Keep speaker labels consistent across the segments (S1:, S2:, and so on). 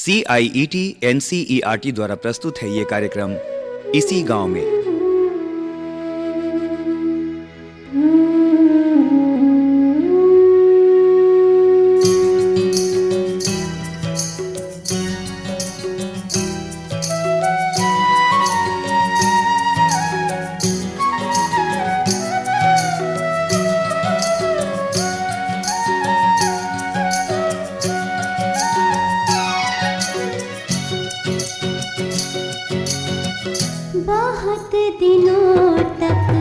S1: C I E T N C E R T द्वारा प्रस्तुत है ये कार्यक्रम इसी गाँव में।
S2: बहुत दिनों तक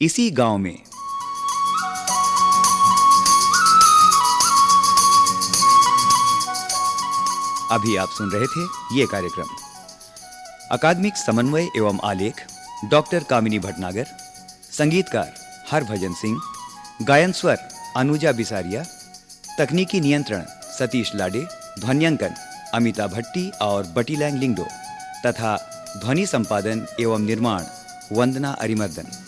S1: इसी गाँव में। अभी आप सुन रहे थे ये कार्यक्रम। अकादमिक समन्वय एवं आलेख, डॉक्टर कामिनी भटनागर, संगीतकार हरभजन सिंह, गायन स्वर अनुजा बिसारिया, तकनीकी नियंत्रण सतीश लाडे, ध्वनियांकन अमिता भट्टी और बटीलैंग लिंगडो, तथा ध्वनि संपादन एवं निर्माण वंदना अरिमर्दन।